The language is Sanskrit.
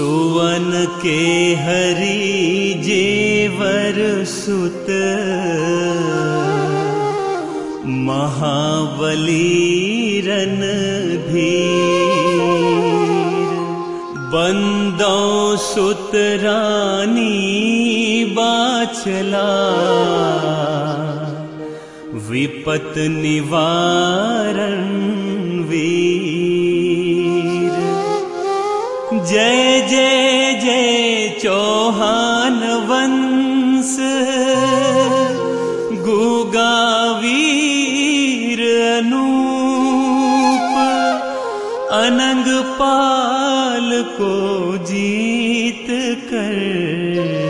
सुवन के हरि जेवर सुत। महाबली रन भीर। बंदो सुत रानी बाचला। विपत निवारण जय जय जय चौहान वंश। गुगावीर अनूप अनंग पाल को जीत कर